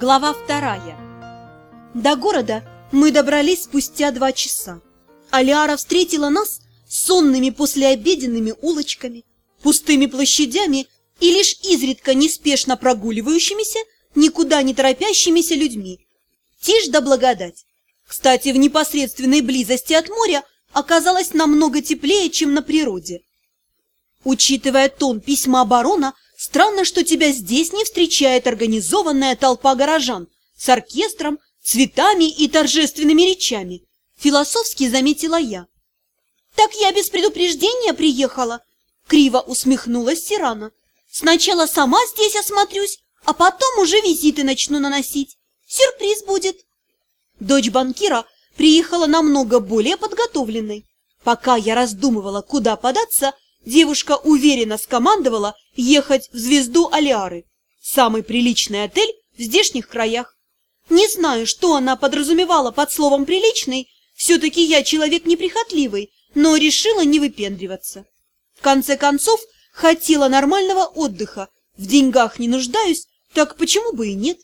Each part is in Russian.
Глава вторая. До города мы добрались спустя два часа. Алиара встретила нас сонными послеобеденными улочками, пустыми площадями и лишь изредка неспешно прогуливающимися, никуда не торопящимися людьми. Тишь да благодать. Кстати, в непосредственной близости от моря оказалось намного теплее, чем на природе. Учитывая тон письма барона, странно, что тебя здесь не встречает организованная толпа горожан с оркестром, цветами и торжественными речами. Философски заметила я. «Так я без предупреждения приехала?» Криво усмехнулась Сирана. «Сначала сама здесь осмотрюсь, а потом уже визиты начну наносить. Сюрприз будет!» Дочь банкира приехала намного более подготовленной. Пока я раздумывала, куда податься, девушка уверенно скомандовала ехать в «Звезду Алиары», самый приличный отель в здешних краях. Не знаю, что она подразумевала под словом «приличный», все-таки я человек неприхотливый, но решила не выпендриваться. В конце концов, хотела нормального отдыха, в деньгах не нуждаюсь, так почему бы и нет?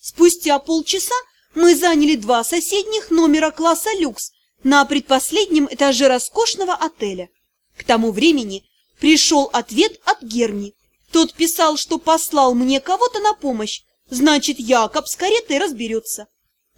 Спустя полчаса мы заняли два соседних номера класса люкс на предпоследнем этаже роскошного отеля. К тому времени пришел ответ от Герни. Тот писал, что послал мне кого-то на помощь, значит, Якоб с каретой разберется.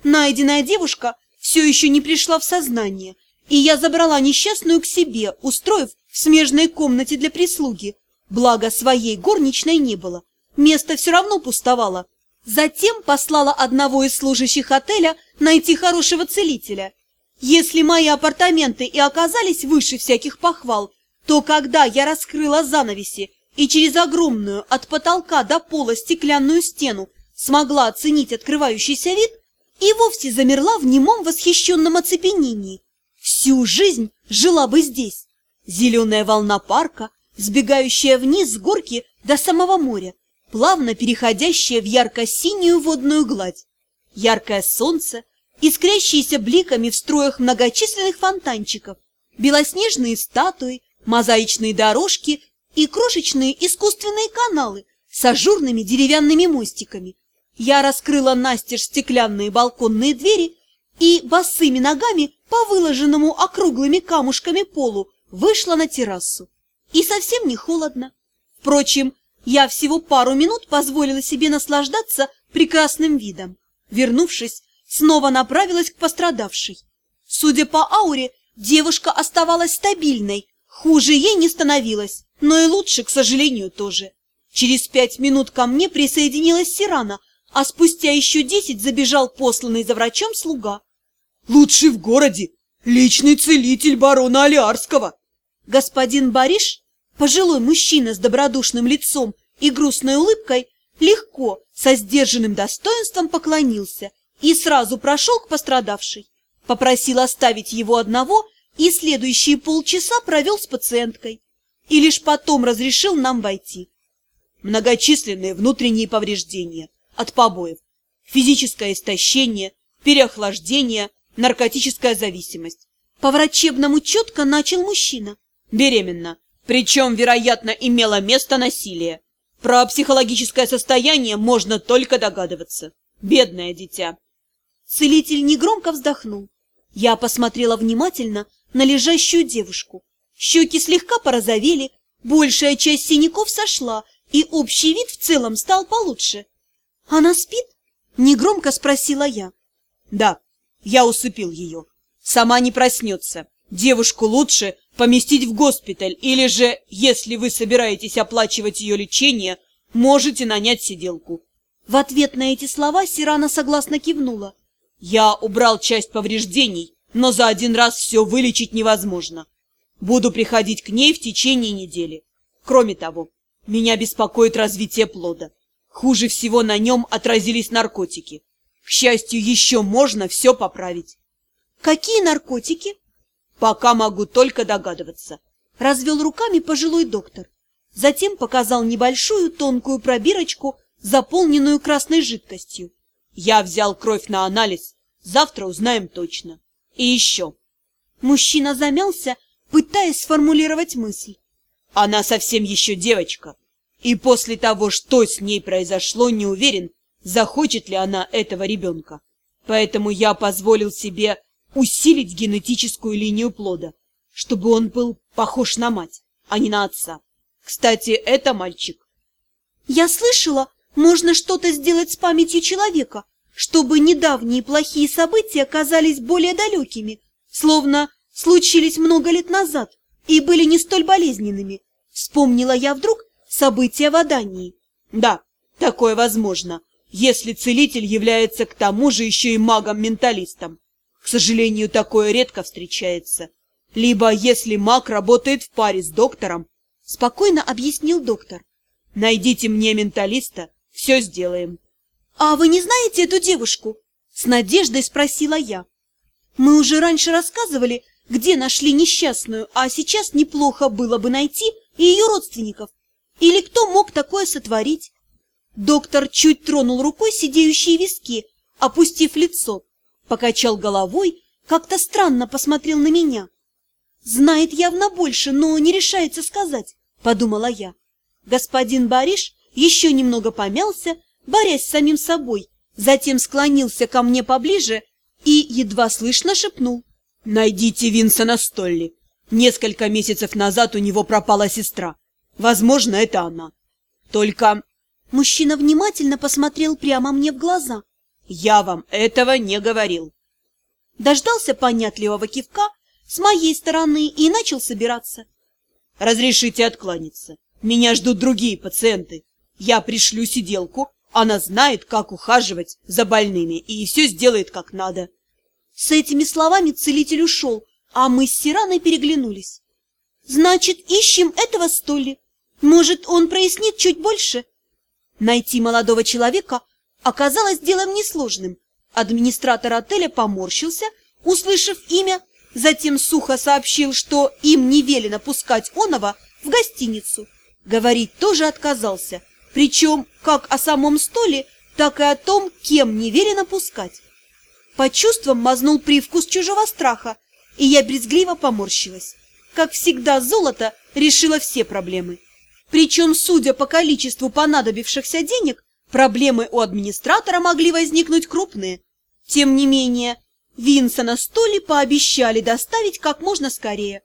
Найденная девушка все еще не пришла в сознание, и я забрала несчастную к себе, устроив в смежной комнате для прислуги. Благо, своей горничной не было. Место все равно пустовало. Затем послала одного из служащих отеля найти хорошего целителя. Если мои апартаменты и оказались выше всяких похвал, то когда я раскрыла занавеси и через огромную от потолка до пола стеклянную стену смогла оценить открывающийся вид, и вовсе замерла в немом восхищенном оцепенении. Всю жизнь жила бы здесь. Зеленая волна парка, сбегающая вниз с горки до самого моря, плавно переходящая в ярко-синюю водную гладь. Яркое солнце, искрящиеся бликами в строях многочисленных фонтанчиков, белоснежные статуи, мозаичные дорожки и крошечные искусственные каналы с ажурными деревянными мостиками. Я раскрыла настежь стеклянные балконные двери и босыми ногами по выложенному округлыми камушками полу вышла на террасу. И совсем не холодно. Впрочем, я всего пару минут позволила себе наслаждаться прекрасным видом. Вернувшись, снова направилась к пострадавшей. Судя по ауре, девушка оставалась стабильной, хуже ей не становилось, но и лучше, к сожалению, тоже. Через пять минут ко мне присоединилась Сирана, а спустя еще десять забежал посланный за врачом слуга. «Лучший в городе! Личный целитель барона Алиарского!» Господин Бариш Пожилой мужчина с добродушным лицом и грустной улыбкой легко, со сдержанным достоинством поклонился и сразу прошел к пострадавшей. Попросил оставить его одного и следующие полчаса провел с пациенткой. И лишь потом разрешил нам войти. Многочисленные внутренние повреждения от побоев, физическое истощение, переохлаждение, наркотическая зависимость. По врачебному четко начал мужчина. Беременна. Причем, вероятно, имело место насилие. Про психологическое состояние можно только догадываться. Бедное дитя. Целитель негромко вздохнул. Я посмотрела внимательно на лежащую девушку. Щеки слегка порозовели, большая часть синяков сошла, и общий вид в целом стал получше. «Она спит?» — негромко спросила я. «Да, я усыпил ее. Сама не проснется. Девушку лучше поместить в госпиталь, или же, если вы собираетесь оплачивать ее лечение, можете нанять сиделку. В ответ на эти слова Сирана согласно кивнула. Я убрал часть повреждений, но за один раз все вылечить невозможно. Буду приходить к ней в течение недели. Кроме того, меня беспокоит развитие плода. Хуже всего на нем отразились наркотики. К счастью, еще можно все поправить. Какие наркотики? Пока могу только догадываться. Развел руками пожилой доктор. Затем показал небольшую тонкую пробирочку, заполненную красной жидкостью. Я взял кровь на анализ. Завтра узнаем точно. И еще. Мужчина замялся, пытаясь сформулировать мысль. Она совсем еще девочка. И после того, что с ней произошло, не уверен, захочет ли она этого ребенка. Поэтому я позволил себе усилить генетическую линию плода, чтобы он был похож на мать, а не на отца. Кстати, это мальчик. Я слышала, можно что-то сделать с памятью человека, чтобы недавние плохие события оказались более далекими, словно случились много лет назад и были не столь болезненными. Вспомнила я вдруг события в Адании. Да, такое возможно, если целитель является к тому же еще и магом-менталистом. К сожалению, такое редко встречается. Либо если маг работает в паре с доктором, спокойно объяснил доктор. Найдите мне менталиста, все сделаем. «А вы не знаете эту девушку?» С надеждой спросила я. «Мы уже раньше рассказывали, где нашли несчастную, а сейчас неплохо было бы найти и ее родственников. Или кто мог такое сотворить?» Доктор чуть тронул рукой сидеющие виски, опустив лицо, покачал головой, как-то странно посмотрел на меня. «Знает явно больше, но не решается сказать», — подумала я. Господин Бариш еще немного помялся, борясь с самим собой, затем склонился ко мне поближе и едва слышно шепнул. «Найдите Винсона Столли. Несколько месяцев назад у него пропала сестра. Возможно, это она. Только...» Мужчина внимательно посмотрел прямо мне в глаза. «Я вам этого не говорил». Дождался понятливого кивка с моей стороны и начал собираться. «Разрешите откланяться. Меня ждут другие пациенты. Я пришлю сиделку, она знает, как ухаживать за больными и все сделает как надо. С этими словами целитель ушел, а мы с Сираной переглянулись. Значит, ищем этого Столли. Может, он прояснит чуть больше? Найти молодого человека оказалось делом несложным. Администратор отеля поморщился, услышав имя, затем сухо сообщил, что им не велено пускать Онова в гостиницу. Говорить тоже отказался – причем как о самом столе, так и о том, кем не пускать. По чувствам мазнул привкус чужого страха, и я брезгливо поморщилась. Как всегда, золото решило все проблемы. Причем, судя по количеству понадобившихся денег, проблемы у администратора могли возникнуть крупные. Тем не менее, Винсона Столи пообещали доставить как можно скорее.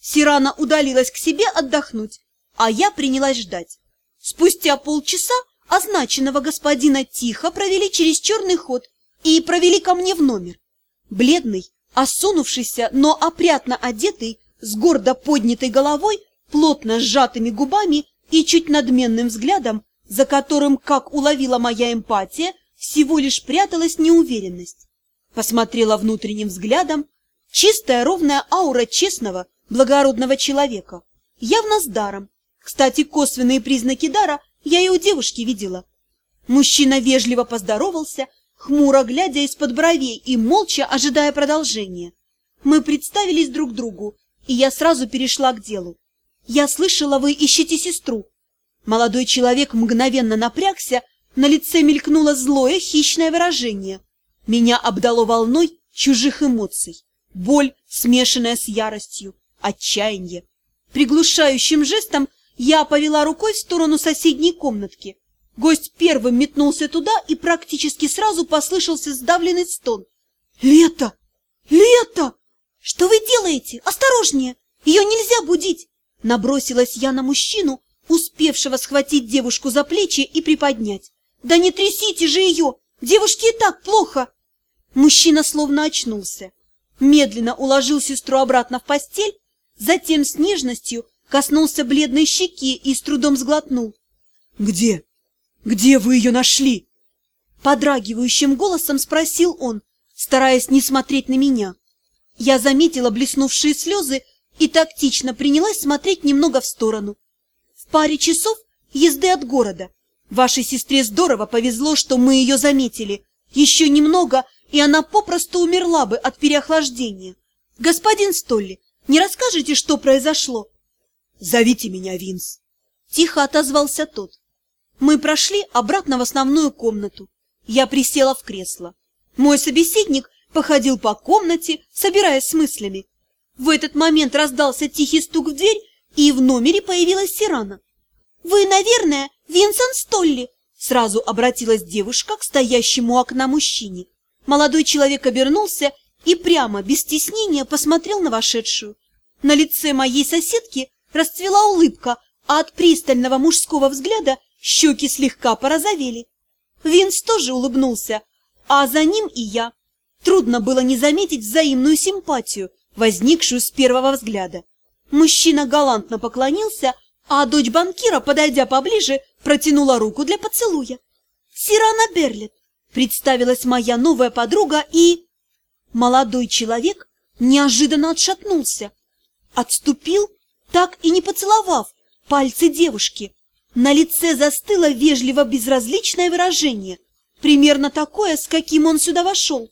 Сирана удалилась к себе отдохнуть, а я принялась ждать. Спустя полчаса означенного господина тихо провели через черный ход и провели ко мне в номер. Бледный, осунувшийся, но опрятно одетый, с гордо поднятой головой, плотно сжатыми губами и чуть надменным взглядом, за которым, как уловила моя эмпатия, всего лишь пряталась неуверенность. Посмотрела внутренним взглядом, чистая ровная аура честного, благородного человека, явно с даром, кстати, косвенные признаки дара я и у девушки видела. Мужчина вежливо поздоровался, хмуро глядя из-под бровей и молча ожидая продолжения. Мы представились друг другу, и я сразу перешла к делу. «Я слышала, вы ищете сестру». Молодой человек мгновенно напрягся, на лице мелькнуло злое, хищное выражение. Меня обдало волной чужих эмоций. Боль, смешанная с яростью, отчаяние. Приглушающим жестом я повела рукой в сторону соседней комнатки. Гость первым метнулся туда, и практически сразу послышался сдавленный стон. «Лето! Лето! Что вы делаете? Осторожнее! Ее нельзя будить!» Набросилась я на мужчину, успевшего схватить девушку за плечи и приподнять. «Да не трясите же ее! Девушке и так плохо!» Мужчина словно очнулся. Медленно уложил сестру обратно в постель, затем с нежностью коснулся бледной щеки и с трудом сглотнул. «Где? Где вы ее нашли?» Подрагивающим голосом спросил он, стараясь не смотреть на меня. Я заметила блеснувшие слезы и тактично принялась смотреть немного в сторону. В паре часов езды от города. Вашей сестре здорово повезло, что мы ее заметили. Еще немного, и она попросту умерла бы от переохлаждения. Господин Столли, не расскажете, что произошло? «Зовите меня Винс!» Тихо отозвался тот. Мы прошли обратно в основную комнату. Я присела в кресло. Мой собеседник походил по комнате, собираясь с мыслями. В этот момент раздался тихий стук в дверь, и в номере появилась Сирана. «Вы, наверное, Винсент Столли?» Сразу обратилась девушка к стоящему окна мужчине. Молодой человек обернулся и прямо, без стеснения, посмотрел на вошедшую. На лице моей соседки расцвела улыбка, а от пристального мужского взгляда щеки слегка порозовели. Винс тоже улыбнулся, а за ним и я. Трудно было не заметить взаимную симпатию, возникшую с первого взгляда. Мужчина галантно поклонился, а дочь банкира, подойдя поближе, протянула руку для поцелуя. «Сирана Берлет!» — представилась моя новая подруга и... Молодой человек неожиданно отшатнулся. Отступил, так и не поцеловав пальцы девушки. На лице застыло вежливо безразличное выражение, примерно такое, с каким он сюда вошел.